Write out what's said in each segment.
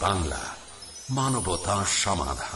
বাংলা মানবতা সমাধান।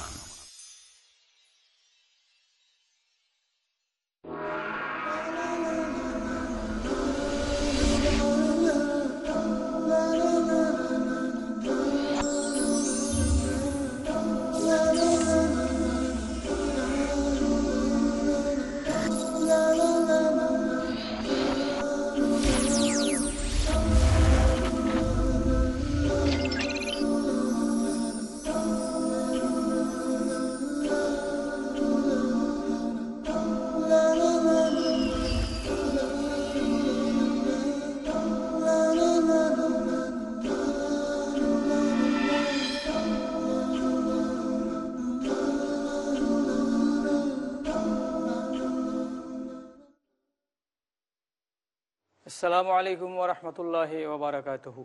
আসসালামু আলাইকুম ওরহমতুল্লাহ ওবরাকাতহ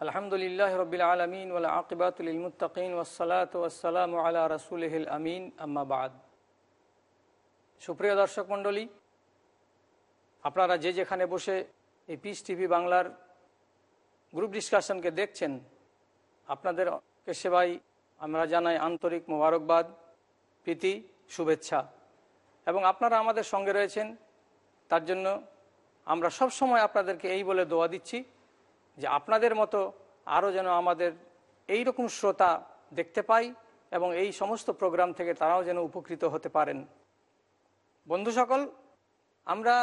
আলহামদুলিল্লাহ রবিল আলমিন ওলা আকিবাতুল মুতাকিন ওসালাত ওয়াসালাম আলা রসুলহিল আমিন আম্মাবাদ সুপ্রিয় দর্শক মণ্ডলী, আপনারা যে যেখানে বসে এই পিস টিভি বাংলার গ্রুপ ডিসকাশনকে দেখছেন, আপনাদেরকে সেবাই আমরা জানাই আন্তরিক মোবারকবাদ, প্রীতি, শুভেচ্ছা। এবং আপনারা আমাদের সঙ্গে রয়েছেন, তার জন্য আমরা সব সময় আপনাদেরকে এই বলে দোয়া দিচ্ছি যে আপনাদের মতো আরও যেন আমাদের এই রকম শ্রোতা দেখতে পাই এবং এই সমস্ত প্রোগ্রাম থেকে তারাও যেন উপকৃত হতে পারেন। বন্ধু সকল, আমরা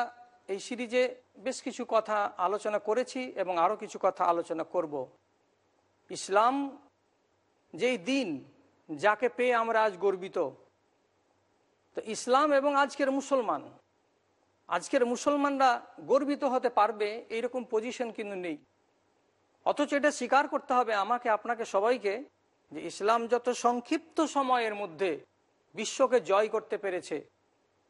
এই সিরিজে বেশ কিছু কথা আলোচনা করেছি এবং আরও কিছু কথা আলোচনা করব। ইসলাম যেই দিন যাকে পেয়ে আমরা আজ গর্বিত, তো ইসলাম এবং আজকের মুসলমান আজকের মুসলমানরা গর্বিত হতে পারবে, এইরকম পজিশন কিন্তু নেই। অথচ এটা স্বীকার করতে হবে আমাকে, আপনাকে, সবাইকে, যে ইসলাম যত সংক্ষিপ্ত সময়ের মধ্যে বিশ্বকে জয় করতে পেরেছে,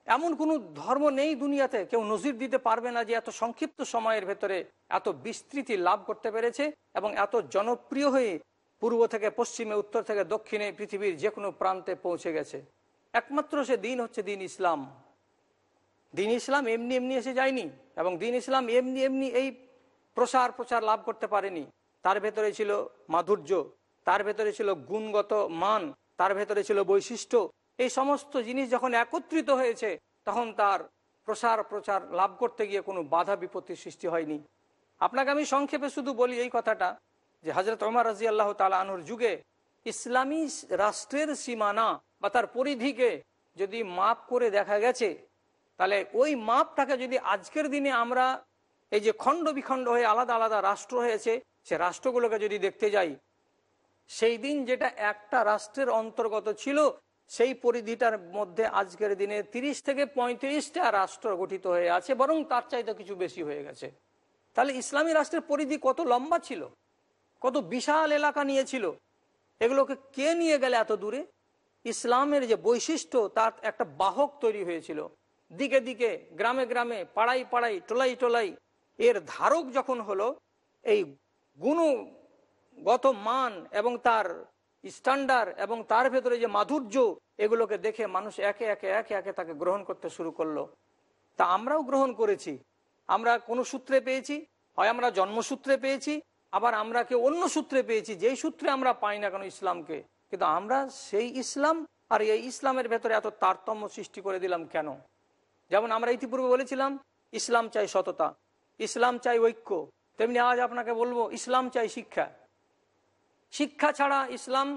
এমন কোনো ধর্ম নেই দুনিয়াতে, কেউ নজির দিতে পারবে না যে এত সংক্ষিপ্ত সময়ের ভেতরে এত বিস্তৃতি লাভ করতে পেরেছে এবং এত জনপ্রিয় হয়ে পূর্ব থেকে পশ্চিমে, উত্তর থেকে দক্ষিণে পৃথিবীর যে কোনো প্রান্তে পৌঁছে গেছে। একমাত্র সে দিন হচ্ছে দিন ইসলাম। দিন ইসলাম এমনি এমনি এসে যায়নি এবং দিন ইসলাম এমনি এমনি এই প্রসার প্রচার লাভ করতে পারেনি। তার ভেতরে ছিল মাধুর্য, তার ভেতরে ছিল গুণগত মান, তার ভেতরে ছিল বৈশিষ্ট্য। এই সমস্ত জিনিস যখন একত্রিত হয়েছে, তখন তার প্রসার প্রচার লাভ করতে গিয়ে কোনো বাধা বিপত্তির সৃষ্টি হয়নি। আপনাকে আমি সংক্ষেপে শুধু বলি এই কথাটা যে হজরত ওমর রাজি আল্লাহ তালা তালুর যুগে ইসলামী রাষ্ট্রের সীমানা বা তার পরিধিকে যদি মাপ করে দেখা গেছে তাহলে ওই মাপটাকে যদি আজকের দিনে আমরা এই যে খণ্ড বিখণ্ড হয়ে আলাদা আলাদা রাষ্ট্র হয়েছে, সে রাষ্ট্রগুলোকে যদি দেখতে যাই, সেই দিন যেটা একটা রাষ্ট্রের অন্তর্গত ছিল, সেই পরিধিটার মধ্যে আজকের দিনে ৩০ থেকে পঁয়ত্রিশটা রাষ্ট্র গঠিত হয়ে আছে, বরং তার চাইতে কিছু বেশি হয়ে গেছে। তাহলে ইসলামী রাষ্ট্রের পরিধি কত লম্বা ছিল? কত বিশাল এলাকা নিয়েছিল? এগুলোকে কে নিয়ে গেলে এত দূরে? ইসলামের যে বৈশিষ্ট্য, তার একটা বাহক তৈরি হয়েছিল। দিকে দিকে, গ্রামে গ্রামে পাড়াই পাড়াই টোলাই টোলাই এর ধারক যখন হলো, এই গুণগত মান এবং তার স্ট্যান্ডার্ড এবং তার ভেতরে যে মাধুর্য, এগুলোকে দেখে মানুষ একে একে একে একে তাকে গ্রহণ করতে শুরু করল। তা আমরাও গ্রহণ করেছি। আমরা কোনো সূত্রে পেয়েছি? হয় আমরা জন্মসূত্রে পেয়েছি? আবার আমরা কেউ অন্য সূত্রে পেয়েছি? যেই সূত্রে আমরা পাই না কেন ইসলামকে? কিন্তু আমরা সেই ইসলাম, আর এই ইসলামের ভেতরে এত তারতম্য সৃষ্টি করে দিলাম কেন? যেমন আমরা ইতিপূর্বে বলেছিলাম, ইসলাম চাই সততা, ইসলাম চাই ঐক্য, তেমনি আজ আপনাকে বলব, ইসলাম চাই শিক্ষা। শিক্ষা ছাড়া ইসলাম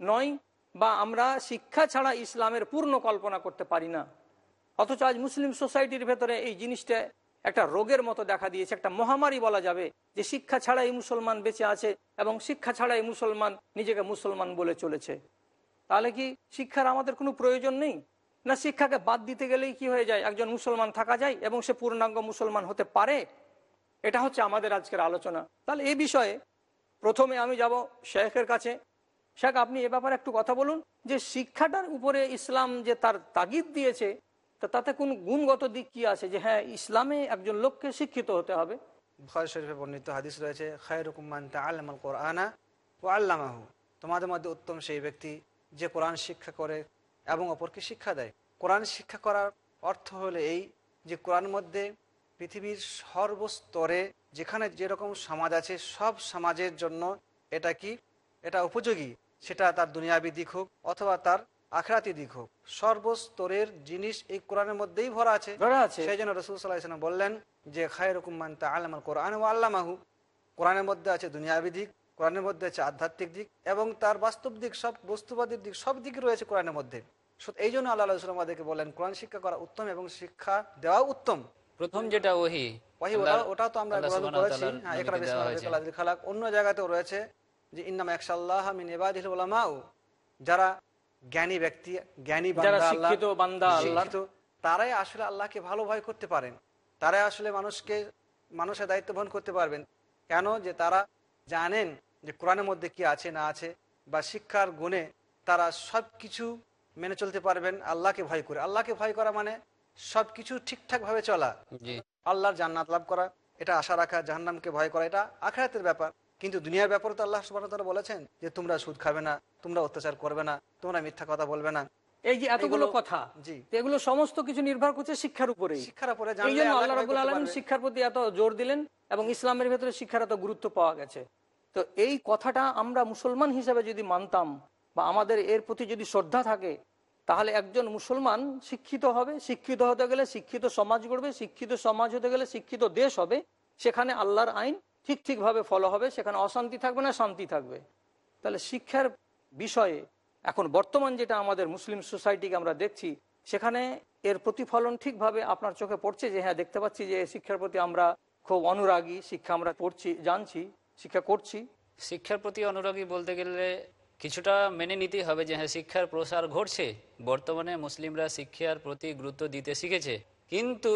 নয় বা আমরা শিক্ষা ছাড়া ইসলামের পূর্ণ কল্পনা করতে পারি না। অথচ আজ মুসলিম সোসাইটির ভেতরে এই জিনিসটা একটা রোগের মতো দেখা দিয়েছে, একটা মহামারী বলা যাবে যে শিক্ষা ছাড়া এই মুসলমান বেঁচে আছে এবং শিক্ষা ছাড়া এই মুসলমান নিজেকে মুসলমান বলে চলেছে। তাহলে কি শিক্ষার আমাদের কোনো প্রয়োজন নেই? না শিক্ষাকে বাদ দিতে গেলেই কি হয়ে যায়? একজন মুসলমান থাকা যায় এবং সে পূর্ণাঙ্গ মুসলমান হতে পারে? এটা হচ্ছে আমাদের আজকের আলোচনা। তাহলে এই বিষয়ে প্রথমে আমি যাব শেখের কাছে। শেখ, আপনি এ ব্যাপারে একটু কথা বলুন যে শিক্ষাটার উপরে ইসলাম যে তার তাগিদ দিয়েছে, তা তাতে কোন গুণগত দিক কি আছে? যে হ্যাঁ ইসলামে একজন লোককে শিক্ষিত হতে হবে। বর্ণিত হাদিস রয়েছে ও তোমাদের মধ্যে উত্তম সেই ব্যক্তি যে কোরআন শিক্ষা করে এবং অপরকে শিক্ষা দেয়। কোরআন শিক্ষা করার অর্থ হলো এই যে কোরআন মধ্যে পৃথিবীর সর্বস্তরে যেখানে যেরকম সমাজ আছে সব সমাজের জন্য এটা কি? এটা উপযোগী। সেটা তার দুনিয়াবি দিক হোক অথবা তার আখরাতি দিক হোক। সর্বস্তরের জিনিস এই কোরআনের মধ্যেই ভরা আছে। সেই জন্য রসুল সাল্লাহ বললেন যে খায় রকমান তা আল্লাহ কোরআন ও আল্লামাহু। কোরআনের মধ্যে আছে দুনিয়াবি দিক কোরআনের মধ্যে আছে আধ্যাত্মিক দিক এবং তার বাস্তব দিক সব বস্তুবাদীর দিক সব দিক রয়েছে কোরআনের মধ্যে। এই জন্য আল্লাহ রসুল আমাদেরকে বলেন কোরআন শিক্ষা করা উত্তম এবং শিক্ষা দেওয়া উত্তম। প্রথম যেটা ওহি ওয়াহি ওটা তো আমরা করেছি। হ্যাঁ খালাক অন্য জায়গাতেও রয়েছে যে ইন্নাম একশাল্লাহ মিন ইবাদিল যারা জ্ঞানী ব্যক্তি জ্ঞানী বান্দা আল্লাহ তারাই আসলে আল্লাহকে ভালো ভয় করতে পারেন। তারাই আসলে মানুষকে মানুষের দায়িত্ব বহন করতে পারবেন। কেন? যে তারা জানেন যে কোরআনের মধ্যে কি আছে না আছে বা শিক্ষার গুণে তারা সব কিছু মেনে চলতে পারবেন আল্লাহকে ভয় করে। আল্লাহকে ভয় করা মানে সব কিছু ঠিকঠাকভাবে চলা। আল্লাহর জান্নাত লাভ করা এটা আশা রাখা জাহান্নামকে ভয় করা এটা আখরাতের ব্যাপার। কিন্তু দুনিয়ার ব্যাপারে তো আল্লাহ সুবাহ তারা বলেছেন যে তোমরা সুদ খাবে না তোমরা অত্যাচার করবে না তোমরা মিথ্যা কথা বলবে না। এই যে এতগুলো কথা জি। এগুলো সমস্ত কিছু নির্ভর করছে শিক্ষার উপরেই। শিক্ষার উপরে আল্লাহ রাবুল শিক্ষার প্রতি এত জোর দিলেন। এবং ইসলামের ভেতরে শিক্ষার এত গুরুত্ব পাওয়া গেছে। তো এই কথাটা আমরা মুসলমান হিসেবে যদি মানতাম বা আমাদের এর প্রতি যদি শ্রদ্ধা থাকে, তাহলে একজন মুসলমান শিক্ষিত হবে, শিক্ষিত হতে গেলে শিক্ষিত সমাজ গড়বে, শিক্ষিত সমাজ হতে গেলে শিক্ষিত দেশ হবে, সেখানে আল্লাহর আইন ঠিক ঠিকভাবে ফলো হবে, সেখানে অশান্তি থাকবে না শান্তি থাকবে। তাহলে শিক্ষার বিষয়ে এখন বর্তমান যেটা আমাদের মুসলিম সোসাইটিকে আমরা দেখছি, সেখানে এর প্রতিফলন ঠিকভাবে আপনার চোখে পড়ছে যে হ্যাঁ দেখতে পাচ্ছি যে, শিক্ষার প্রতি আমরা খুব অনুরাগী, শিক্ষা আমরা পড়ছি, জানছি, শিক্ষা করছি। শিক্ষার প্রতি অনুরাগী বলতে গেলে কিছুটা মেনে নিতেই হবে যে হ্যাঁ শিক্ষার প্রসার ঘটছে। বর্তমানে মুসলিমরা শিক্ষার প্রতি গুরুত্ব দিতে শিখেছে। কিন্তু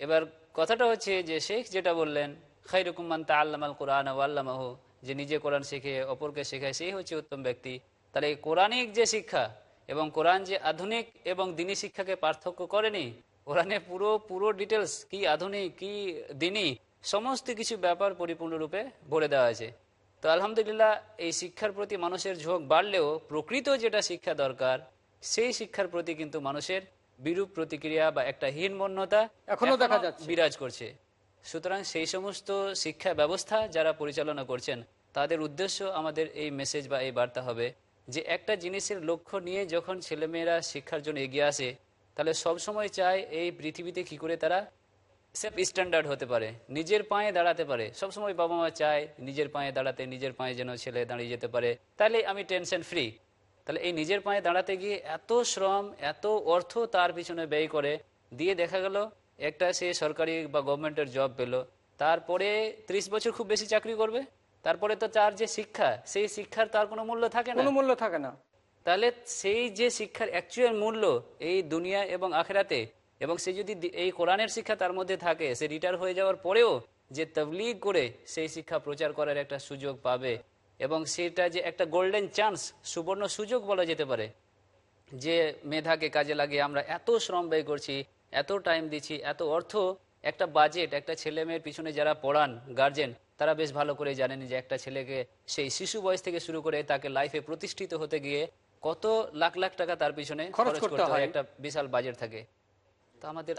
এবার কথাটা হচ্ছে যে শেখ যেটা বললেন খাইরুকুমান তা আল্লামাল কোরআন আল্লামাহ, যে নিজে কোরআন শিখে, অপরকে শেখায়, সেই হচ্ছে উত্তম ব্যক্তি। তাহলে এই কোরআনিক যে শিক্ষা এবং কোরআন যে আধুনিক এবং দিনী শিক্ষাকে পার্থক্য করেনি কোরআনে পুরো পুরো ডিটেলস কি আধুনিক কি দিনী সমস্ত কিছু ব্যাপার পরিপূর্ণরূপে বলে দেওয়া আছে তো আলহামদুলিল্লাহ এই শিক্ষার প্রতি মানুষের ঝোঁক বাড়লেও প্রকৃত যেটা শিক্ষা দরকার সেই শিক্ষার প্রতি কিন্তু মানুষের বিরূপ প্রতিক্রিয়া বা একটা হীনমন্যতা এখনও দেখা যাচ্ছে। বিরাজ করছে সুতরাং সেই সমস্ত শিক্ষা ব্যবস্থা যারা পরিচালনা করছেন তাদের উদ্দেশ্য আমাদের এই মেসেজ বা এই বার্তা হবে যে একটা জিনিসের লক্ষ্য নিয়ে যখন ছেলেমেয়েরা শিক্ষার জন্য এগিয়ে আসে তাহলে সবসময় চায় এই পৃথিবীতে কি করে তারা সেফ স্ট্যান্ডার্ড হতে পারে, নিজের পায়ে দাঁড়াতে পারে। সবসময় বাবা মা চায় নিজের পায়ে দাঁড়াতে, নিজের পায়ে যেন ছেলে দাঁড়িয়ে যেতে পারে। তাহলে আমি টেনশন ফ্রি তাহলে এই নিজের পায়ে দাঁড়াতে গিয়ে এত শ্রম, এত অর্থ তার পিছনে ব্যয় করে, দিয়ে দেখা গেল একটা সে সরকারি বা গভর্নমেন্টের জব পেল। তারপরে ত্রিশ বছর খুব বেশি চাকরি করবে। তারপরে তো তার যে শিক্ষা, সেই শিক্ষার তার কোনো মূল্য থাকে না। কোনো মূল্য থাকে না। তাহলে সেই যে শিক্ষার অ্যাকচুয়াল মূল্য এই দুনিয়া এবং আখেরাতে, এবং সে যদি এই কোরআনের শিক্ষা তার মধ্যে থাকে, সে রিটায়ার হয়ে যাওয়ার পরেও যে তবলিগ করে সেই শিক্ষা প্রচার করার একটা সুযোগ পাবে, এবং সেটা যে একটা গোল্ডেন চান্স সুবর্ণ সুযোগ বলা যেতে পারে, যে মেধাকে কাজে লাগিয়ে আমরা এত শ্রম ব্যয় করছি, এত টাইম দিচ্ছি, এত অর্থ, একটা বাজেট একটা ছেলে মেয়ের পিছনে যারা পড়ান গার্জেন তারা বেশ ভালো করে জানেন যে একটা ছেলেকে সেই শিশু বয়স থেকে শুরু করে তাকে লাইফে প্রতিষ্ঠিত হতে গিয়ে কত লাখ লাখ টাকা তার পিছনে খরচ করতে হয়। একটা বিশাল বাজেট থাকে। আমাদের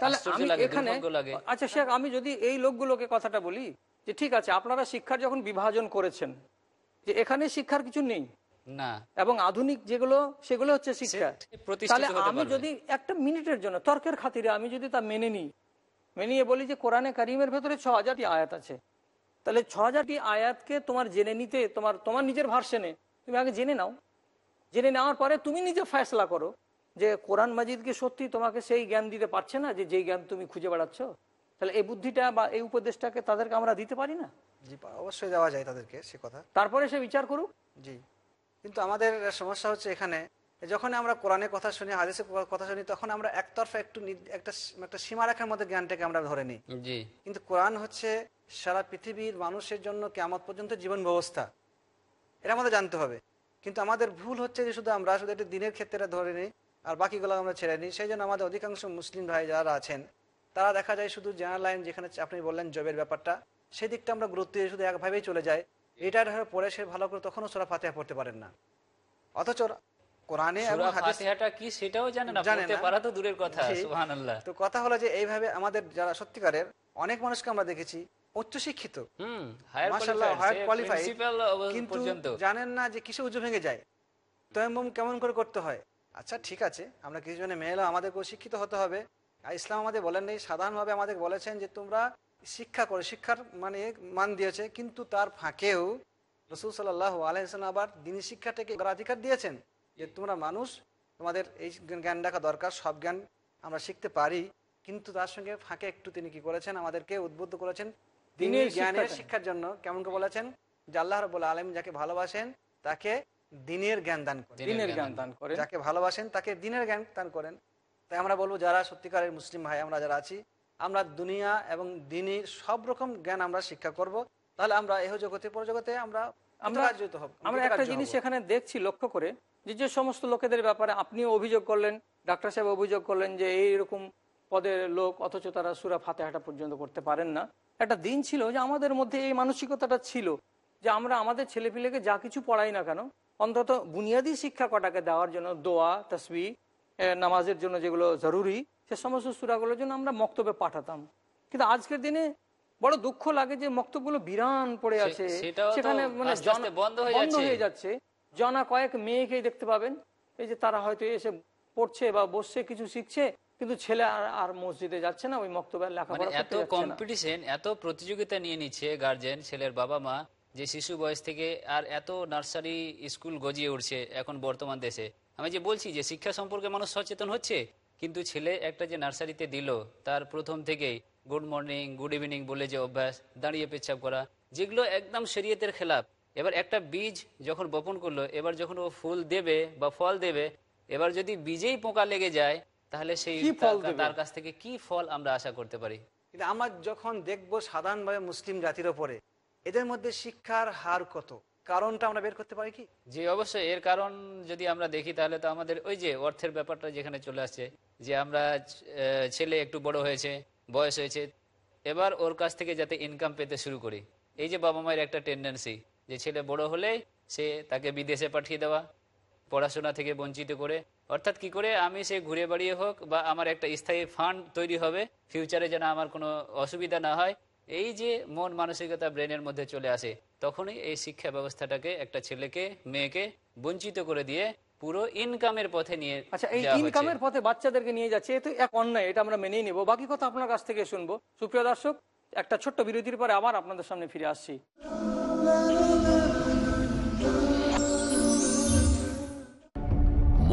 লাগে আচ্ছা শেখ আমি যদি এই লোকগুলোকে কথাটা বলি যে ঠিক আছে আপনারা শিক্ষার যখন বিভাজন করেছেন যে এখানে শিক্ষার কিছু নেই না। এবং আধুনিক যেগুলো সেগুলো হচ্ছে শিক্ষা। তাহলে আমি যদি একটা মিনিটের জন্য তর্কের খাতিরে আমি যদি তা মেনে নিই মেনে নিয়ে বলি যে কোরআনে কারিমের ভেতরে ছ হাজারটি আয়াত আছে। তাহলে ছ হাজারটি আয়াতকে তোমার জেনে নিতে তোমার তোমার নিজের ভার্সনে তুমি আগে জেনে নাও। জেনে নেওয়ার পরে তুমি নিজে ফয়সলা করো যে কোরআন মাজিদকে সত্যি তোমাকে সেই জ্ঞান দিতে পারছে না যে যেই জ্ঞান তুমি খুঁজে বেড়াচ্ছ? তাহলে এই বুদ্ধিটা বা এই উপদেশটাকে তাদেরকে আমরা দিতে পারি না? জি অবশ্যই দেওয়া যায় তাদেরকে সে কথা। তারপরে সে বিচার করুক? জি। কিন্তু আমাদের সমস্যা হচ্ছে এখানে যখন আমরা কোরআনের কথা শুনি হাদিসের কথা শুনি তখন আমরা একতরফা একটু একটা একটা সীমারেখার মধ্যে জ্ঞানটাকে আমরা ধরে নিই। জি। কিন্তু কোরআন হচ্ছে সারা পৃথিবীর মানুষের জন্য কেমন পর্যন্ত জীবন ব্যবস্থা। এটা আমাদের জানতে হবে। কিন্তু আমাদের ভুল হচ্ছে যে শুধু আমরা শুধু একটা দিনের ক্ষেত্রে এটা ধরে নিই আর বাকিগুলো আমরা ছেড়ে নিই। সেই জন্য আমাদের অধিকাংশ মুসলিম ভাই যারা আছেন তারা দেখা যায় শুধু জেনারেল লাইন যেখানে আপনি বললেন জবের ব্যাপারটা সেই দিকটা আমরা গুরুত্ব দিয়ে শুধু একভাবেই চলে যায় রিটায়ার হয়ে পরে সে ভালো করে তখনও সোরা ফাতেহা পড়তে পারেন না। অথচ কোরআনে কি সেটাও। পারা তো দূরের সুবহানাল্লাহ। তো কথা হলো যে এইভাবে আমাদের যারা সত্যিকারের অনেক মানুষকে আমরা দেখেছি উচ্চশিক্ষিত। কিন্তু জানেন না যে কিসে উজু ভেঙে যায়। তয়ম্মম কেমন করে করতে হয়? আচ্ছা ঠিক আছে আমরা কিছু জনে মেয়েরা আমাদেরকেও শিক্ষিত হতে হবে। আর ইসলাম আমাদের বলেন নেই সাধারণভাবে আমাদের বলেছেন যে তোমরা শিক্ষা করো শিক্ষার মানে মান দিয়েছে কিন্তু তার ফাঁকেও রসুল সাল্লাহ আলাইসাল্লাম আবার দিনী শিক্ষাটাকে অগ্রাধিকার দিয়েছেন যে তোমরা মানুষ তোমাদের এই জ্ঞান রাখা দরকার সব জ্ঞান আমরা শিখতে পারি। কিন্তু তার সঙ্গে ফাঁকে একটু তিনি কি করেছেন আমাদেরকে উদ্বুদ্ধ করেছেন দিনের জ্ঞানের শিক্ষার জন্য কেমন করে বলেছেন? যে আল্লাহ রব আলম যাকে ভালোবাসেন তাকে দিনের জ্ঞান দান করেন। দিনের জ্ঞান দান করে যাকে ভালোবাসেন তাকে দিনের জ্ঞান দান করেন। তাই আমরা বলব যারা সত্যিকারের মুসলিম ভাই আমরা যারা আছি আমরা দুনিয়া এবং দিনের সব রকম জ্ঞান আমরা শিক্ষা করব। তাহলে আমরা এহ জগতে পরজগতে আমরা আমরা আমরা একটা জিনিস এখানে দেখছি লক্ষ্য করে যে যে সমস্ত লোকেদের ব্যাপারে আপনিও অভিযোগ করলেন ডাক্তার সাহেব অভিযোগ করলেন যে এইরকম পদের লোক অথচ তারা সুরা ফাতেহাটা পর্যন্ত করতে পারেন না। একটা দিন ছিল যে আমাদের মধ্যে এই মানসিকতাটা ছিল যে আমরা আমাদের ছেলেপিলেকে যা কিছু পড়াই না কেন অন্তত বুনিয়াদী শিক্ষা কটাকে দেওয়ার জন্য দোয়া তসবি নামাজের জন্য যেগুলো জরুরি সে সমস্ত সুরাগুলোর জন্য আমরা মক্তবে পাঠাতাম। কিন্তু আজকের দিনে বড় দুঃখ লাগে যে মক্তবগুলো বিরান পড়ে আছে। সেখানে মানে বন্ধ। হয়ে যাচ্ছে। জনা কয়েক মেয়েকেই দেখতে পাবেন। এই যে তারা হয়তো এসে পড়ছে বা বসছে কিছু শিখছে কিন্তু ছেলে আর আর মসজিদে যাচ্ছে না ওই মক্তবের মানে লেখাপড়া এত করতে যাচ্ছে না। কম্পিটিশন এত প্রতিযোগিতা নিয়ে নিচ্ছে গার্জেন ছেলের বাবা মা যে শিশু বয়স থেকে আর এত নার্সারি স্কুল গজিয়ে উঠছে এখন বর্তমান দেশে। আমি যে বলছি যে শিক্ষা সম্পর্কে মানুষ সচেতন হচ্ছে কিন্তু ছেলে একটা যে নার্সারিতে দিল তার প্রথম থেকেই গুড মর্নিং গুড ইভিনিং বলে যে অভ্যাস দাঁড়িয়ে পেচ্ছাপ করা যেগুলো একদম শরীয়তের খেলাপ। এবার একটা বীজ যখন বপন করল এবার যখন ও ফুল দেবে বা ফল দেবে এবার যদি বীজেই পোকা লেগে যায় তাহলে সেই ফল তার- কাছ থেকে কি ফল আমরা আশা করতে পারি? কিন্তু আমরা যখন দেখব সাধারণভাবে মুসলিম জাতির ওপরে এদের মধ্যে শিক্ষার হার কত? কারণটা আমরা বের করতে পারি কি? যে অবশ্যই। এর কারণ যদি আমরা দেখি তাহলে তো আমাদের ওই যে অর্থের ব্যাপারটা যেখানে চলে আসছে যে আমরা ছেলে একটু বড় হয়েছে বয়স হয়েছে এবার ওর কাছ থেকে যাতে ইনকাম পেতে শুরু করি। এই যে বাবা মায়ের একটা টেন্ডেন্সি যে ছেলে বড় হলেই সে তাকে বিদেশে পাঠিয়ে দেওয়া পড়াশোনা থেকে বঞ্চিত করে। অর্থাৎ কি করে? আমি সে ঘুরে বাড়িয়ে হোক বা আমার একটা স্থায়ী ফান্ড তৈরি হবে ফিউচারে যেন আমার কোনো অসুবিধা না হয় এই যে মন মানসিকতা ব্রেনের মধ্যে চলে আসে তখনই এই শিক্ষা ব্যবস্থাটাকে একটা ছেলেকে মেয়েকে বঞ্চিত করে দিয়ে পুরো ইনকামের পথে নিয়ে আচ্ছা এই ইনকামের পথে বাচ্চাদেরকে নিয়ে যাচ্ছে এ তো এক অন্যায় এটা আমরা মেনেই নেব। বাকি কথা আপনার কাছ থেকে শুনব। সুপ্রিয় দর্শক একটা ছোট্ট বিরতির পরে আবার আপনাদের সামনে ফিরে আসছি।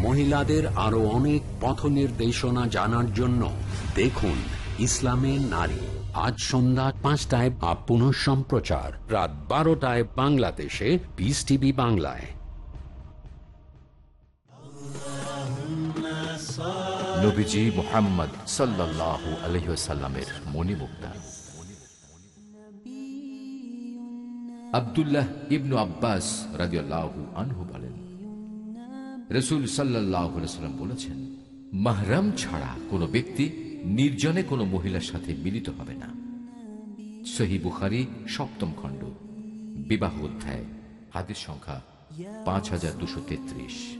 মহিলাদের আরও অনেক পথ নির্দেশনা জানার জন্য দেখুন ইসলামে নারী। আজ সন্ধ্যা পাঁচটায় বা পুনঃ সম্প্রচার। রাত বারোটায় বাংলাদেশে পিস টিভি বাংলায়। নবীজি মোহাম্মদ আবদুল্লাহ ইবনু আব্বাস রাজিয়াল্লাহু আনহু বলেন রসুল সাল্লাহ সাল্লাম বলেছেন, মাহরাম ছাড়া কোনো ব্যক্তি নির্জনে কোনো মহিলার সাথে মিলিত হবে না। সহি বুখারি, সপ্তম খণ্ড, বিবাহ অধ্যায় হাতের সংখ্যা পাঁচ হাজার দুশো তেত্রিশ।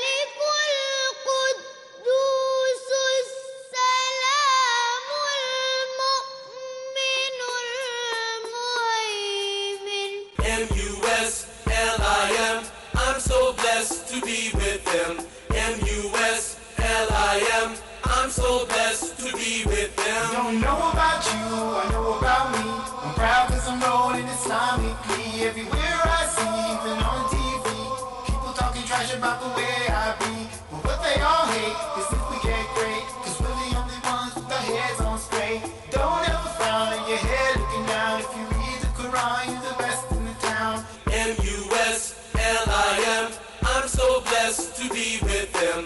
To be with them.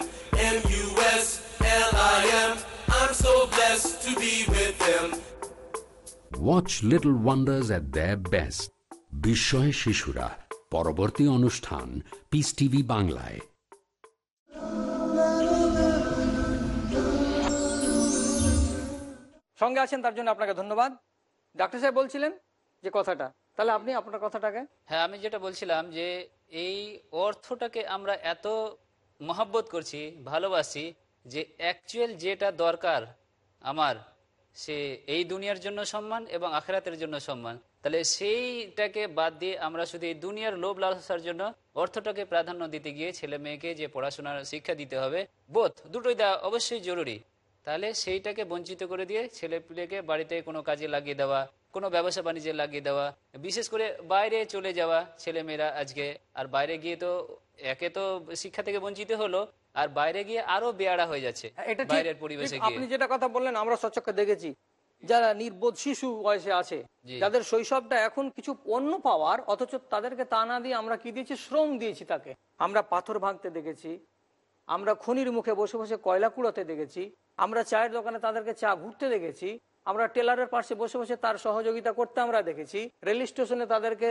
M-U-S-L-I-M. I'm so blessed to be with them. Watch little wonders at the best বিস্ময় শিশুরা পরবর্তী অনুষ্ঠান পিস টিভি বাংলায় সঙ্গে আছেন তার জন্য আপনাকে ধন্যবাদ ডাক্তার সাহেব বলছিলেন যে কথাটা তাহলে আপনি আপনার কথাটাকে হ্যাঁ আমি যেটা বলছিলাম যে এই অর্থটাকে আমরা এত মহাব্বত করছি, ভালোবাসি যে অ্যাকচুয়াল যেটা দরকার আমার, সে এই দুনিয়ার জন্য সম্মান এবং আখেরাতের জন্য সম্মান। তাহলে সেইটাকে বাদ দিয়ে আমরা শুধু এই দুনিয়ার লোভ লালসার জন্য অর্থটাকে প্রাধান্য দিতে গিয়ে ছেলে মেয়েকে যে পড়াশোনার শিক্ষা দিতে হবে বোধ দুটোই দেওয়া অবশ্যই জরুরি। তাহলে সেইটাকে বঞ্চিত করে দিয়ে ছেলে পিলেকে বাড়িতে কোনো কাজে লাগিয়ে দেওয়া কোনো ব্যবসা বাণিজ্যে লাগিয়ে দেওয়া বিশেষ করে বাইরে চলে যাওয়া ছেলেমেয়েরা আজকে। আর বাইরে গিয়ে তো একে তো শিক্ষা থেকে বঞ্চিত হলো আর বাইরে গিয়ে আরও বেয়ারা হয়ে যাচ্ছে বাইরের পরিবেশে গিয়ে। আপনি যেটা কথা বললেন আমরা সচক্ষে দেখেছি যারা নির্বোধ শিশু বয়সে আছে যাদের শৈশবটা এখন কিছু পণ্য পাওয়ার অথচ তাদেরকে তা না দিয়ে আমরা কি দিয়েছি? শ্রম দিয়েছি তাকে। আমরা পাথর ভাঙতে দেখেছি আমরা খনির মুখে বসে বসে কয়লা কুড়াতে দেখেছি আমরা চায়ের দোকানে তাদেরকে চা ঘুরতে দেখেছি আমরা টেলারের পাশে বসে বসে তার সহযোগিতা করতে আমরা দেখেছি। রেল স্টেশনে তাদেরকে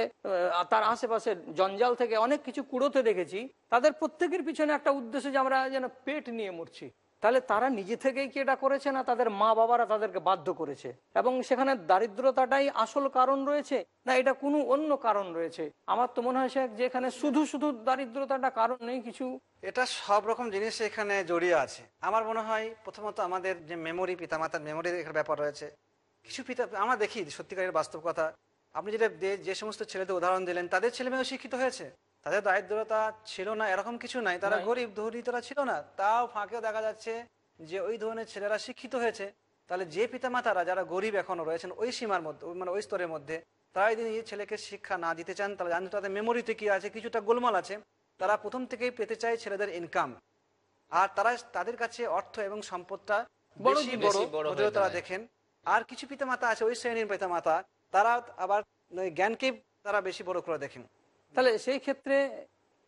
তার আশেপাশে জঞ্জাল থেকে অনেক কিছু কুড়োতে দেখেছি। তাদের প্রত্যেকের পিছনে একটা উদ্দেশ্য যে আমরা যেন পেট নিয়ে মরছি। তাহলে তারা নিজে থেকেই কি এটা করেছে না তাদের মা বাবারা তাদেরকে বাধ্য করেছে? এবং সেখানে দারিদ্রতাটাই আসল কারণ রয়েছে না এটা কোনো অন্য কারণ রয়েছে? আমার তো মনে হয় শেখ, যে এখানে শুধু শুধু দারিদ্রতাটা কারণ নেই, কিছু এটা সব রকম জিনিস এখানে জড়িয়ে আছে। আমার মনে হয় প্রথমত আমাদের যে মেমোরি পিতামাতার মেমোরির এখানে ব্যাপার রয়েছে। কিছু পিতা, আমরা দেখি সত্যিকারের বাস্তব কথা। আপনি যেটা যে সমস্ত ছেলেদের উদাহরণ দিলেন, তাদের ছেলে মেয়েও শিক্ষিত হয়েছে। তাদের দারিদ্রতা ছিল না এরকম কিছু নাই। তারা গরিব দরিদ্রতা ছিল না। তাও ফাঁকেও দেখা যাচ্ছে যে ওই ধরনের ছেলেরা শিক্ষিত হয়েছে। তাহলে যে পিতামাতারা যারা গরিব এখনও রয়েছেন ওই সীমার মধ্যে মানে ওই স্তরের মধ্যে তারা যদি এই ছেলেকে শিক্ষা না দিতে চান তাহলে জানেন তাদের মেমোরিতে কি আছে কিছুটা গোলমাল আছে। তারা প্রথম থেকেই পেতে চায় ছেলেদের ইনকাম আর তারা তাদের কাছে অর্থ এবং সম্পদটা বেশি বড় হলেও তারা দেখেন। আর কিছু পিতামাতা আছে ওই শ্রেণির পিতামাতা তারা আবার ওই জ্ঞানকে তারা বেশি বড় করে দেখেন। তাহলে সেই ক্ষেত্রে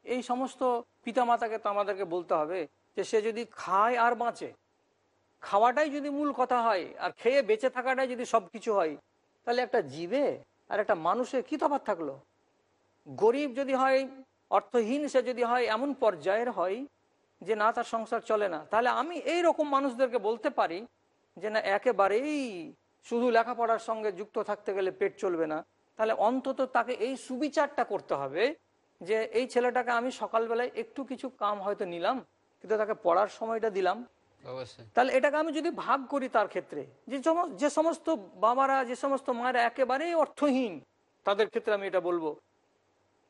এই সমস্ত পিতামাতাকে তো আমাদেরকে বলতে হবে যে সে যদি খায় আর বাঁচে, খাওয়াটাই যদি মূল কথা হয় আর খেয়ে বেঁচে থাকাটাই যদি সব কিছু হয়, তাহলে একটা জীবে আর একটা মানুষের কি তফাৎ থাকল? গরিব যদি হয়, অর্থহীন সে যদি হয়, এমন পর্যায়ের হয় যে না, তার সংসার চলে না। তাহলে আমি এই রকম মানুষদেরকে বলতে পারি যে না, একেবারেই শুধু লেখাপড়ার সঙ্গে যুক্ত থাকতে গেলে পেট চলবে না। তাহলে অন্তত তাকে এই সুবিচারটা করতে হবে যে এই ছেলেটাকে আমি সকালবেলায় একটু কিছু কাম হয়তো নিলাম কিন্তু তাকে পড়ার সময়টা দিলাম। তাহলে এটাকে আমি যদি ভাগ করি তার ক্ষেত্রে যে যে সমস্ত বাবারা যে সমস্ত মায়েরা একেবারেই অর্থহীন তাদের ক্ষেত্রে আমি এটা বলব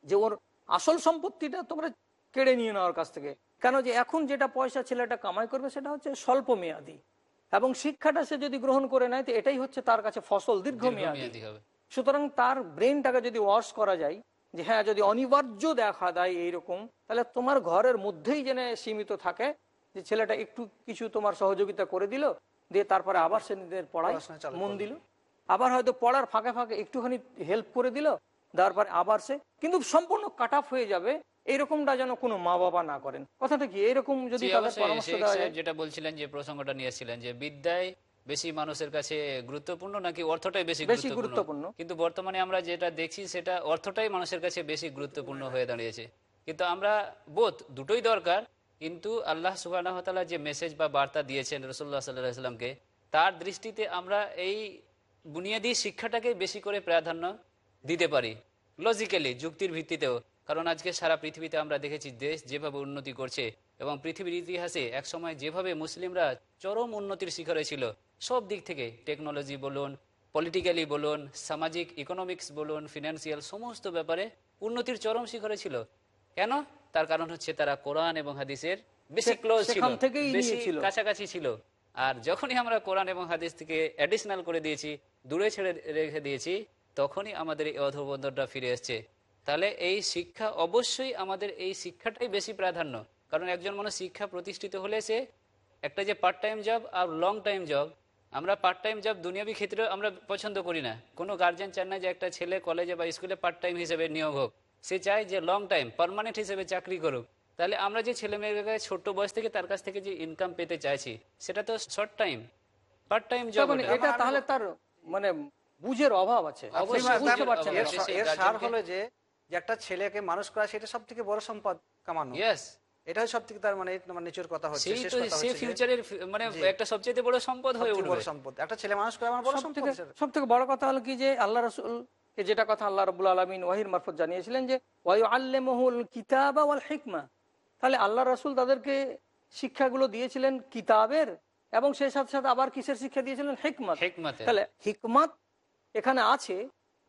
যে ওর আসল সম্পত্তিটা তোমরা কেড়ে নিয়ে নেওয়ার কাছ থেকে। কেন যে এখন যেটা পয়সা ছেলেটা কামাই করবে সেটা হচ্ছে স্বল্প মেয়াদি এবং শিক্ষাটা সে যদি গ্রহণ করে নেয় তো এটাই হচ্ছে তার কাছে ফসল দীর্ঘমেয়াদী দীর্ঘমেয়াদী হবে। সুতরাং তার ব্রেনটাকে যদি ওয়াশ করা যায় যে হ্যাঁ যদি অনিবার্য দেখা দেয় এইরকম তাহলে তোমার ঘরের মধ্যেই যেন সীমিত থাকে যে ছেলেটা একটু কিছু তোমার সহযোগিতা করে দিল দিয়ে তারপরে আবার সে নিজের পড়ায় পড়াশোনা মন দিল। আবার হয়তো পড়ার ফাঁকে ফাঁকে একটুখানি হেল্প করে দিল তারপরে আবার সে কিন্তু সম্পূর্ণ কাট আপ হয়ে যাবে এইরকমটা যেন কোনো মা বাবা না করেন। কথাটা কি? এইরকম যদি যেটা বলছিলেন যে প্রসঙ্গটা নিয়েছিলেন যে বিদ্যায় বেশি মানুষের কাছে গুরুত্বপূর্ণ নাকি অর্থটাই বেশি বেশি গুরুত্বপূর্ণ। কিন্তু বর্তমানে আমরা যেটা দেখছি সেটা অর্থটাই মানুষের কাছে বেশি গুরুত্বপূর্ণ হয়ে দাঁড়িয়েছে। কিন্তু আমরা বোধ দুটোই দরকার কিন্তু আল্লাহ সুবাহ যে মেসেজ বা বার্তা দিয়েছেন রসুল্লাহ সাল্লাহ সাল্লামকে তার দৃষ্টিতে আমরা এই বুনিয়াদী শিক্ষাটাকে বেশি করে প্রাধান্য দিতে পারি লজিক্যালি যুক্তির ভিত্তিতেও। কারণ আজকে সারা পৃথিবীতে আমরা দেখেছি দেশ যেভাবে উন্নতি করছে এবং পৃথিবীর ইতিহাসে একসময় যেভাবে মুসলিমরা চরম উন্নতির শিখরে ছিল সব দিক থেকে টেকনোলজি বলুন পলিটিক্যালি বলুন সামাজিক ইকোনমিক্স বলুন ফিনান্সিয়াল সমস্ত ব্যাপারে উন্নতির চরম শিখরে ছিল। কেন? তার কারণ হচ্ছে তারা কোরআন এবং হাদিসের বেশি ক্লোজ ছিল বেশি। কাছাকাছি ছিল। আর যখনই আমরা কোরআন এবং হাদিস থেকে অ্যাডিশনাল করে দিয়েছি দূরে ছেড়ে রেখে দিয়েছি তখনই আমাদের এই অধবন্ধনটা ফিরে এসছে। তাহলে এই শিক্ষা অবশ্যই আমাদের এই শিক্ষাটাই বেশি প্রাধান্য। কারণ একজন মানুষ শিক্ষা প্রতিষ্ঠিত হলে সে একটা যে পার্ট টাইম জব আর লং টাইম জব আমরা পার্ট টাইম জব দুনিয়াবি ক্ষেত্রে আমরা পছন্দ করি না। কোনো গার্জেন চান না যে একটা ছেলে কলেজে বা স্কুলে পার্ট টাইম হিসেবে নিয়োগ হোক। সে চায় যে লং টাইম পার্মানেন্ট হিসেবে চাকরি করুক। তাহলে আমরা যে ছেলে মেয়েকে ছোট্ট বয়স থেকে তার কাছ থেকে যে ইনকাম পেতে চাইছি সেটা তো short time part time job এটা তাহলে তার মানে বুঝের অভাব আছে। অবশ্যই বুঝতে বুঝের এর সার হলো যে যে একটা ছেলেকে মানুষ করা সেটা সব থেকে বড় সম্পদ কামানো। এটাই সব থেকে তার মানে মানে নিচের কথা হচ্ছে সেই ফিউচারের মানে একটা সবচেয়ে বড় সম্পদ হয়ে উঠবে। সম্পদ। একটা ছেলে মানুষ করা আমার বড় সব সম্পদ থেকে সব থেকে বড় কথা হলো কি যে আল্লাহ রসুল যেটা কথা আল্লাহ রবুল আলমিন ওয়াহির মারফত জানিয়েছিলেন যে ওয়াই আল্লেমহুল কিতাবা ওয়াল হিকমা। তাহলে আল্লাহ রসুল তাদেরকে শিক্ষাগুলো দিয়েছিলেন কিতাবের এবং সেই সাথে সাথে আবার কিসের শিক্ষা দিয়েছিলেন হিকমত হিকমতে তাহলে হিকমত এখানে আছে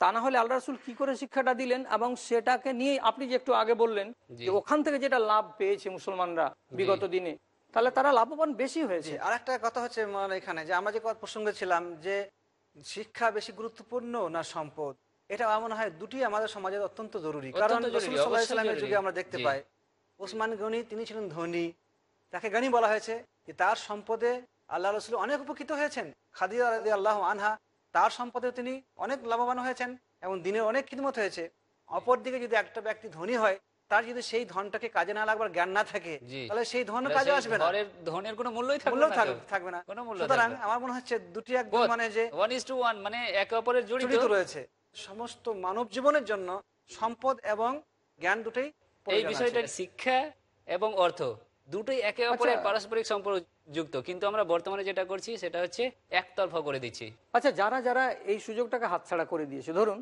তা না হলে আল্লাহ রসুল কি করে শিক্ষাটা দিলেন এবং সেটাকে নিয়ে আপনি যে একটু আগে বললেন যে ওখান থেকে যেটা লাভ পেয়েছে মুসলমানরা বিগত দিনে তাহলে তারা লাভবান বেশি হয়েছে। আর একটা কথা হচ্ছে মানে এখানে যে আমরা যে কথা প্রসঙ্গে ছিলাম যে শিক্ষা বেশি গুরুত্বপূর্ণ না সম্পদ? এটা আমার মনে হয় দুটি আমাদের সমাজে অত্যন্ত জরুরি। কারণ জরুরি, রাসূল সাল্লাল্লাহু আলাইহি অবশ্যই সাল্লামের জরুরি। যুগে আমরা দেখতে পাই ওসমান গনি তিনি ছিলেন ধনী। তাকে গানি বলা হয়েছে যে তার সম্পদে আল্লাহ রসুল অনেক উপকৃত হয়েছেন। খাদিজা আল্লাহ আনহা তার সম্পদে তিনি অনেক লাভবান হয়েছেন এবং দিনের অনেক খিদমত হয়েছে। অপরদিকে যদি একটা ব্যক্তি ধনী হয় তার যদি সেই ধনটাকে কাজে না লাগবার জ্ঞান না থাকে তাহলে সেই ধন কাজে আসবে না। ধনের কোনো মূল্যই থাকবে না। থাকবে না। মূল্য সুতরাং আমার মনে হচ্ছে দুটি Both, মানে যে one is to one, মানে একে অপরের জড়িত। রয়েছে। সমস্ত মানব জীবনের জন্য সম্পদ এবং জ্ঞান দুটোই এই বিষয়টা শিক্ষা এবং অর্থ। দুটোই একে অপরের আচ্ছা। পারস্পরিক সম্পর্ক যুক্ত কিন্তু আমরা বর্তমানে যেটা করছি সেটা হচ্ছে একতরফা করে দিচ্ছি। আচ্ছা যারা যারা এই সুযোগটাকে হাতছাড়া করে দিয়েছে ধরুন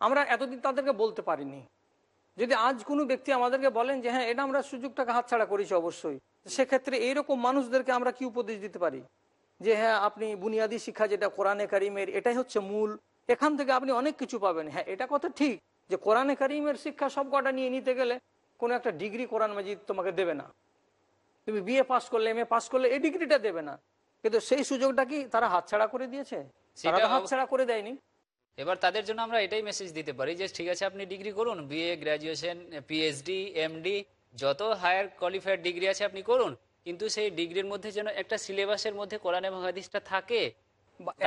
আমরা এতদিন তাদেরকে বলতে পারিনি। যদি আজ কোনো ব্যক্তি আমাদেরকে বলেন যে হ্যাঁ এটা আমরা সুযোগটাকে হাতছাড়া করেছি অবশ্যই। সেক্ষেত্রে এইরকম মানুষদেরকে আমরা কি উপদেশ দিতে পারি? যে হ্যাঁ আপনি বুনিয়াদী শিক্ষা যেটা কোরআনে কারিমের এটাই হচ্ছে মূল। এখান থেকে আপনি অনেক কিছু পাবেন। হ্যাঁ এটা কথা ঠিক যে কোরআনে কারিমের শিক্ষা সব কটা নিয়ে নিতে গেলে কোনো একটা ডিগ্রি কোরআন মাজিদ তোমাকে দেবে না। তুমি বিএ পাস করলে এম এ পাস করলে এই ডিগ্রিটা দেবে না। কিন্তু সেই সুযোগটা কি তারা হাতছাড়া করে দিয়েছে? হাতছাড়া করে দেয়নি। এবার তাদের জন্য আমরা এটাই মেসেজ দিতে পারি যে ঠিক আছে আপনি ডিগ্রি করুন বিএ গ্রাজুয়েশন পিএইচডি এমডি যত হায়ার কোয়ালিফাইড ডিগ্রি আছে আপনি করুন। কিন্তু সেই ডিগ্রির মধ্যে যেন একটা সিলেবাসের মধ্যে কোরআন এবং হাদিসটা থাকে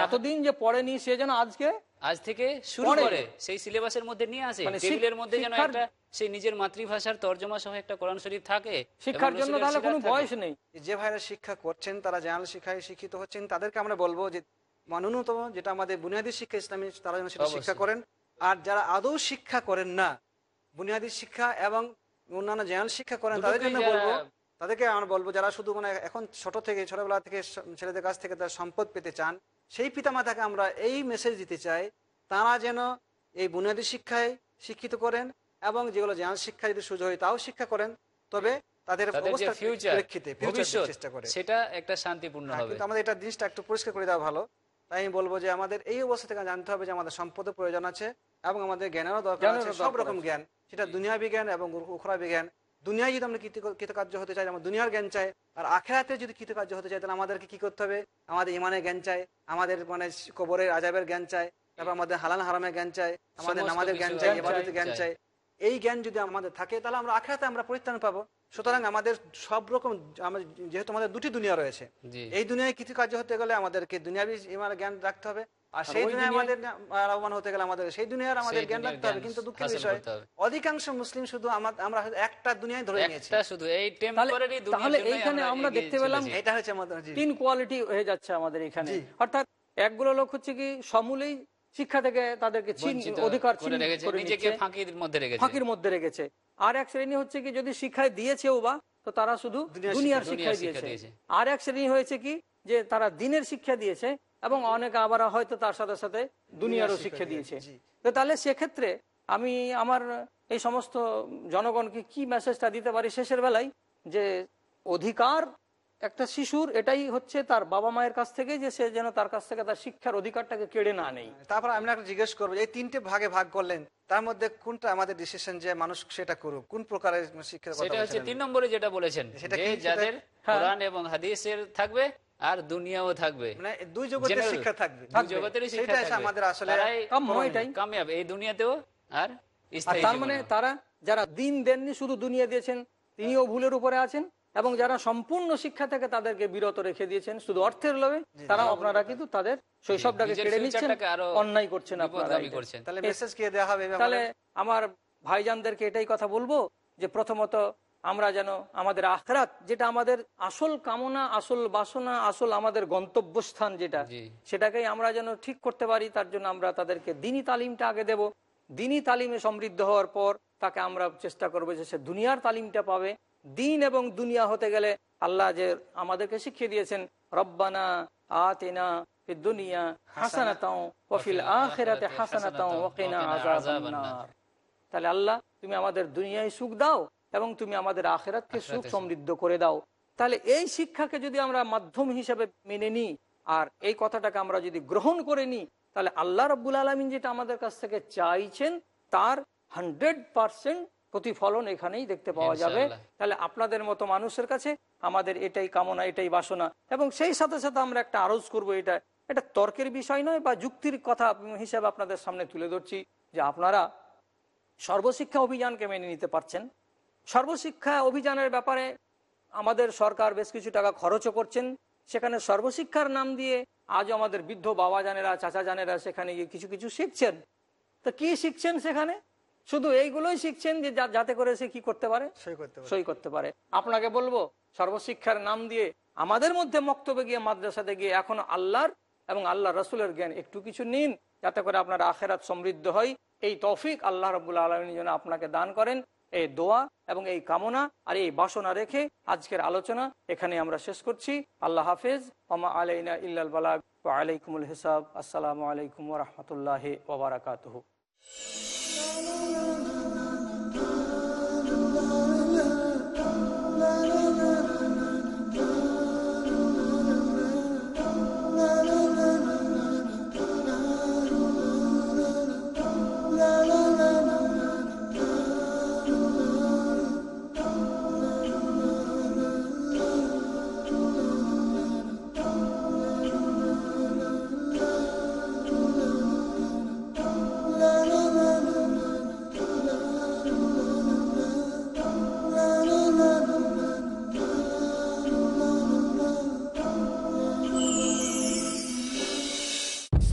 এতদিন যে পড়েনি সে যেন আজকে আজ থেকে শুরু করে। সেই সিলেবাসের মধ্যে নিয়ে আসে। মানে টেবিলের মধ্যে যেন একটা সেই নিজের মাতৃভাষার তর্জমা সহ একটা কোরআন শরীফ থাকে শিক্ষার জন্য তাহলে কোনো বয়স নেই। যে ভাইরা শিক্ষা করছেন তারা জানাল শিক্ষায় শিক্ষিত হচ্ছেন তাদেরকে আমরা বলব যে ন্যূনতম যেটা আমাদের বুনিয়াদী শিক্ষা ইসলামী তারা যেন সেটা শিক্ষা করেন। আর যারা আদৌ শিক্ষা করেন না বুনিয়াদী শিক্ষা এবং অন্যান্য জেনারেল শিক্ষা করেন তাদের জন্য বলব তাদেরকে আমরা বলব যারা শুধু মানে এখন ছোট থেকে ছোটবেলা থেকে ছেলেদের কাছ থেকে তারা সম্পদ পেতে চান সেই পিতামাতাকে আমরা এই মেসেজ দিতে চাই তারা যেন এই বুনিয়াদী শিক্ষায় শিক্ষিত করেন এবং যেগুলো জ্ঞান শিক্ষা যদি সুযোগ হয় তাও শিক্ষা করেন তবে তাদের চেষ্টা করে। সেটা একটা শান্তিপূর্ণ হ্যাঁ, হবে। আমাদের এটা জিনিসটা একটু পরিষ্কার করে দেওয়া ভালো। তাই আমি বলব যে আমাদের এই অবস্থা থেকে জানতে হবে যে আমাদের সম্পদের প্রয়োজন আছে এবং আমাদের জ্ঞানেরও দরকার আছে সব রকম জ্ঞান। সেটা দুনিয়া বিজ্ঞান এবং উখরা জ্ঞান। দুনিয়ায় যদি আমরা কৃত- কৃতকার্য হতে চাই আমরা দুনিয়ার জ্ঞান চাই আর আখেরাতে যদি কৃতকার্য হতে চাই তাহলে আমাদেরকে কি করতে হবে? আমাদের ইমানের জ্ঞান চাই আমাদের মানে কবরের আজাবের জ্ঞান চাই তারপর আমাদের হালাল হারামের জ্ঞান চাই আমাদের নামাজের জ্ঞান চাই জ্ঞান এবাদতের চাই, জ্ঞান চাই। এই জ্ঞান যদি আমাদের থাকে তাহলে আমরা আখেরাতে আমরা পরিত্রাণ পাবো। সুতরাং আমাদের সব রকম যেহেতু আমাদের দুটি দুনিয়া রয়েছে এই দুনিয়ায় কিছু কার্য হতে গেলে আমাদেরকে দুনিয়াবি ইমানের জ্ঞান রাখতে হবে। আর সেই দুনিয়ায় আমাদের লাভবান হতে গেলে আমাদের সেই দুনিয়ার আমাদের জ্ঞান রাখতে হবে। কিন্তু দুঃখের বিষয় অধিকাংশ মুসলিম শুধু আমরা একটা দুনিয়ায় ধরে নিয়েছি। শুধু এই তাহলে টেম্পোরারি তাহলে এইখানে আমরা দেখতে পেলাম এটা হচ্ছে আমাদের তিন কোয়ালিটি হয়ে যাচ্ছে আমাদের এখানে। অর্থাৎ একগুলো লোক হচ্ছে কি সমূলেই শিক্ষা থেকে তাদেরকে অধিকার নিজেকে ফাঁকির মধ্যে রেখেছে। আর এক শ্রেণি হচ্ছে কি যদি শিক্ষায় দিয়েছেও বা তো তারা শুধু দুনিয়ার শিক্ষা- দিয়েছে। আর এক শ্রেণি হয়েছে কি যে তারা দিনের শিক্ষা দিয়েছে এবং অনেকে আবার হয়তো তার সাথে সাথে দুনিয়ারও শিক্ষা দিয়েছে তো তাহলে সেক্ষেত্রে আমি আমার এই সমস্ত জনগণকে কি মেসেজটা দিতে পারি শেষের বেলায়? যে অধিকার একটা শিশুর এটাই হচ্ছে তার বাবা মায়ের কাছ থেকে যে সে যেন তার কাছ থেকে তার শিক্ষার অধিকারটাকে কেড়ে না নেই তারপর আমি একটা জিজ্ঞেস করব এই তিনটে ভাগে ভাগ করলেন তার মধ্যে কোনটা আমাদের ডিসিশন যে মানুষ সেটা করুক? কোন প্রকারের শিক্ষা সেটা হচ্ছে তিন নম্বরে যেটা বলেছেন সেটা যে যাদের হ্যাঁ। কোরআন এবং হাদিসের থাকবে আর দুনিয়াও থাকবে। মানে দুই জগতের শিক্ষা থাকবে। দুই জগতেরই শিক্ষা থাকবে। আমাদের আসলে তারাই কাম্য এটাই কামিয়াব। এই দুনিয়াতেও আর আর তার মানে তারা যারা দিন দেননি শুধু দুনিয়া দিয়েছেন তিনিও ভুলের উপরে আছেন এবং যারা সম্পূর্ণ শিক্ষা থেকে তাদেরকে বিরত রেখে দিয়েছেন শুধু অর্থের লোভে তারা আপনারা কিন্তু তাদের শৈশবটাকে কেড়ে নিচ্ছেন। অন্যায় করছেন আপনারা তাহলে আমার ভাইজানদেরকে এটাই কথা বলব যে প্রথমত আমরা যেন আমাদের আখরাত যেটা আমাদের আসল কামনা আসল বাসনা আসল আমাদের গন্তব্যস্থান যেটা। সেটাকেই আমরা যেন ঠিক করতে পারি তার জন্য আমরা তাদেরকে দিনী তালিমটা আগে দেব। দিনী তালিমে সমৃদ্ধ হওয়ার পর তাকে আমরা চেষ্টা করব যে সে দুনিয়ার তালিমটা পাবে। দিন এবং দুনিয়া হতে গেলে আল্লাহ যে আমাদেরকে শিখিয়ে দিয়েছেন রব্বানা আতেনা দুনিয়া হাসানাতাও ওয়াফিল আখিরাতে হাসানাতাও ওয়াকিনা তাহলে আল্লাহ তুমি আমাদের দুনিয়ায় সুখ দাও এবং তুমি আমাদের আখেরাতকে সুখ সমৃদ্ধ করে দাও। তাহলে এই শিক্ষাকে যদি আমরা মাধ্যম হিসেবে মেনে নিই আর এই কথাটাকে আমরা যদি গ্রহণ করে নিই তাহলে আল্লাহ রব্বুল আলমিন যেটা আমাদের কাছ থেকে চাইছেন তার হান্ড্রেড পার্সেন্ট প্রতিফলন এখানেই দেখতে পাওয়া যাবে। তাহলে আপনাদের মতো মানুষের কাছে আমাদের এটাই কামনা এটাই বাসনা। এবং সেই সাথে সাথে আমরা একটা আরজ করব এটা। এটা তর্কের বিষয় নয় বা যুক্তির কথা হিসেবে আপনাদের সামনে তুলে ধরছি যে আপনারা সর্বশিক্ষা অভিযানকে মেনে নিতে পারছেন। সর্বশিক্ষা অভিযানের ব্যাপারে আমাদের সরকার বেশ কিছু টাকা খরচও করছেন। সেখানে সর্বশিক্ষার নাম দিয়ে আজও আমাদের বৃদ্ধ বাবা জানেরা চাচা জানেরা সেখানে গিয়ে কিছু কিছু শিখছেন। তো কি শিখছেন সেখানে? শুধু এইগুলোই শিখছেন যে যাতে করে সে কি করতে পারে? সই করতে পারে। সই করতে পারে। আপনাকে বলব সর্বশিক্ষার নাম দিয়ে আমাদের মধ্যে মক্তবে গিয়ে মাদ্রাসাতে গিয়ে এখন আল্লাহর এবং আল্লাহ রসুলের জ্ঞান একটু কিছু নিন যাতে করে আপনার আখেরাত সমৃদ্ধ হয়। এই তৌফিক আল্লাহ রবুল আলমী যেন আপনাকে দান করেন। এই দোয়া এবং এই কামনা আর এই বাসনা রেখে আজকের আলোচনা এখানে আমরা শেষ করছি। আল্লাহ হাফেজ। ওমা আলাইনা ইল্লাল বালাগ। আলাইকুমুল হিসাব। আসসালামু আলাইকুম রহমতুল্লাহ ওবরাকাতহ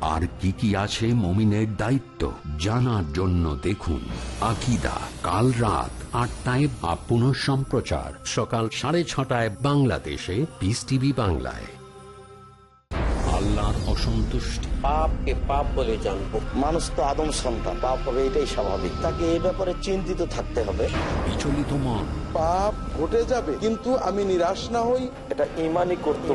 আর কি কি আছে মমিনের দায়িত্ব জানার জন্য দেখুন আকিদা, কাল রাত আটটায় বা পুনঃ সম্প্রচার, সকাল সাড়ে ছটায় বাংলাদেশে পিস টিভি বাংলায়। আল্লাহর অসন্তুষ্টি। পাপকে পাপ বলে জানব। মানুষ তো আদম সন্তান পাপ হবে এটাই স্বাভাবিক। তাকে এই ব্যাপারে চিন্তিত থাকতে হবে। বিচলিত মন পাপ ঘটে যাবে কিন্তু আমি নিরাশ না হই। এটা ইমানই করতে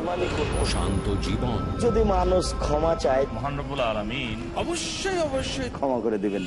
শান্ত জীবন। যদি মানুষ ক্ষমা চায় মহানবুল আলমিন। অবশ্যই অবশ্যই। ক্ষমা করে দিবেন।